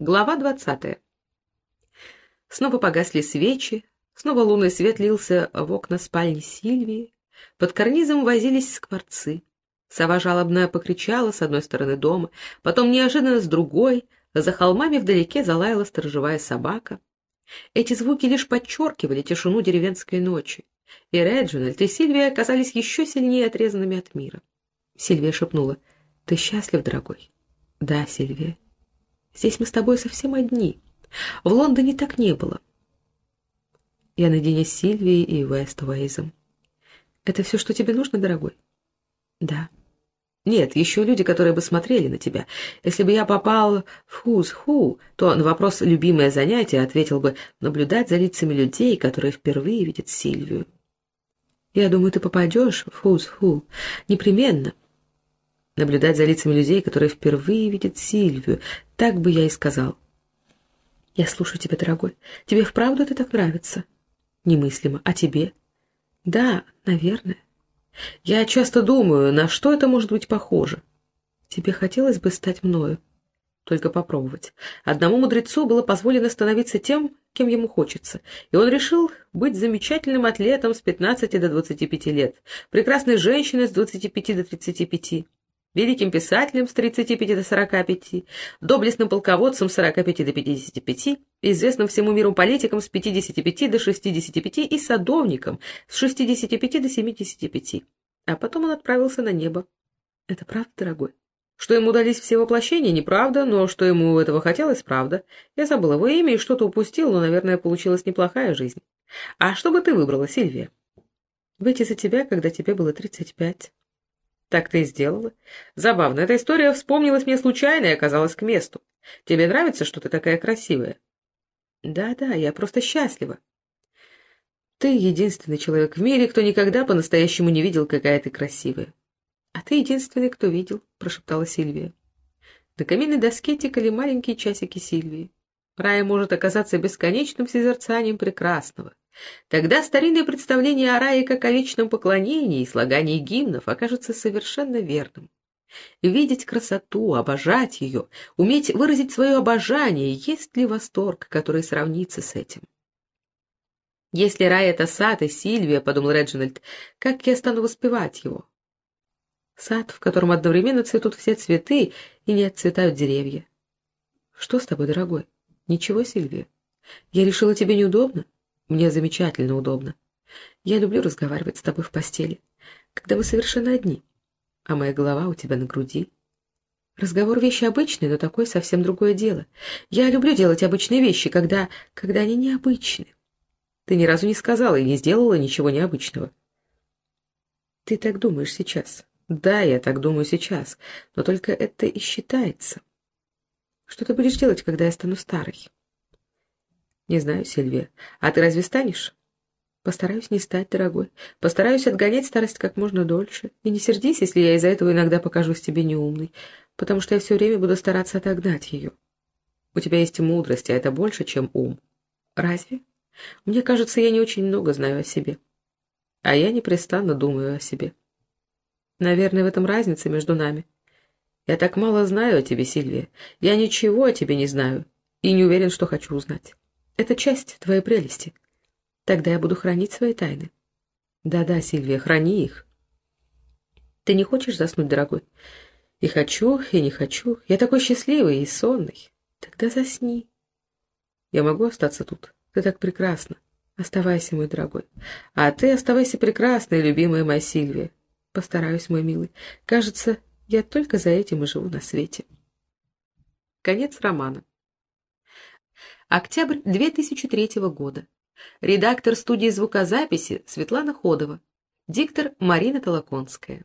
Глава двадцатая. Снова погасли свечи, снова лунный свет лился в окна спальни Сильвии, под карнизом возились скворцы. Сова жалобно покричала с одной стороны дома, потом неожиданно с другой, за холмами вдалеке залаяла сторожевая собака. Эти звуки лишь подчеркивали тишину деревенской ночи, и Реджинальд и Сильвия оказались еще сильнее отрезанными от мира. Сильвия шепнула, «Ты счастлив, дорогой?» «Да, Сильвия». Здесь мы с тобой совсем одни. В Лондоне так не было. Я наедине с Сильвией и Вестуэйзом. Это все, что тебе нужно, дорогой? Да. Нет, еще люди, которые бы смотрели на тебя. Если бы я попал в Who's Who, то на вопрос «любимое занятие» ответил бы «наблюдать за лицами людей, которые впервые видят Сильвию». Я думаю, ты попадешь в Who's Who. Непременно наблюдать за лицами людей, которые впервые видят Сильвию. Так бы я и сказал. Я слушаю тебя, дорогой. Тебе вправду это так нравится? Немыслимо. А тебе? Да, наверное. Я часто думаю, на что это может быть похоже. Тебе хотелось бы стать мною? Только попробовать. Одному мудрецу было позволено становиться тем, кем ему хочется, и он решил быть замечательным атлетом с 15 до 25 лет, прекрасной женщиной с 25 до 35 великим писателем с 35 до 45, доблестным полководцем с 45 до 55, известным всему миру политиком с 55 до 65 и садовником с 65 до 75. А потом он отправился на небо. Это правда, дорогой? Что ему дались все воплощения, неправда, но что ему этого хотелось, правда. Я забыл его имя и что-то упустил, но, наверное, получилась неплохая жизнь. А что бы ты выбрала, Сильвия? Выйти за тебя, когда тебе было 35. Так ты и сделала. Забавно, эта история вспомнилась мне случайно и оказалась к месту. Тебе нравится, что ты такая красивая? Да-да, я просто счастлива. Ты единственный человек в мире, кто никогда по-настоящему не видел, какая ты красивая. А ты единственный, кто видел, прошептала Сильвия. На каминной доске тикали маленькие часики Сильвии. Рая может оказаться бесконечным созерцанием прекрасного. Тогда старинное представление о рае как о вечном поклонении и слагании гимнов окажется совершенно верным. Видеть красоту, обожать ее, уметь выразить свое обожание, есть ли восторг, который сравнится с этим? Если рай — это сад и Сильвия, — подумал Реджинальд, — как я стану воспевать его? Сад, в котором одновременно цветут все цветы и не отцветают деревья. Что с тобой, дорогой? Ничего, Сильвия. Я решила, тебе неудобно? Мне замечательно удобно. Я люблю разговаривать с тобой в постели, когда мы совершенно одни, а моя голова у тебя на груди. Разговор вещи обычные, но такое совсем другое дело. Я люблю делать обычные вещи, когда, когда они необычны. Ты ни разу не сказала и не сделала ничего необычного. Ты так думаешь сейчас. Да, я так думаю сейчас, но только это и считается. Что ты будешь делать, когда я стану старой? Не знаю, Сильвия. А ты разве станешь? Постараюсь не стать, дорогой. Постараюсь отгонять старость как можно дольше. И не сердись, если я из-за этого иногда покажусь тебе неумной, потому что я все время буду стараться отогнать ее. У тебя есть мудрость, а это больше, чем ум. Разве? Мне кажется, я не очень много знаю о себе. А я непрестанно думаю о себе. Наверное, в этом разница между нами. Я так мало знаю о тебе, Сильвия. Я ничего о тебе не знаю и не уверен, что хочу узнать. Это часть твоей прелести. Тогда я буду хранить свои тайны. Да-да, Сильвия, храни их. Ты не хочешь заснуть, дорогой? И хочу, и не хочу. Я такой счастливый и сонный. Тогда засни. Я могу остаться тут? Ты так прекрасна. Оставайся, мой дорогой. А ты оставайся прекрасной, любимая моя Сильвия. Постараюсь, мой милый. Кажется, я только за этим и живу на свете. Конец романа. Октябрь 2003 года. Редактор студии звукозаписи Светлана Ходова. Диктор Марина Толоконская.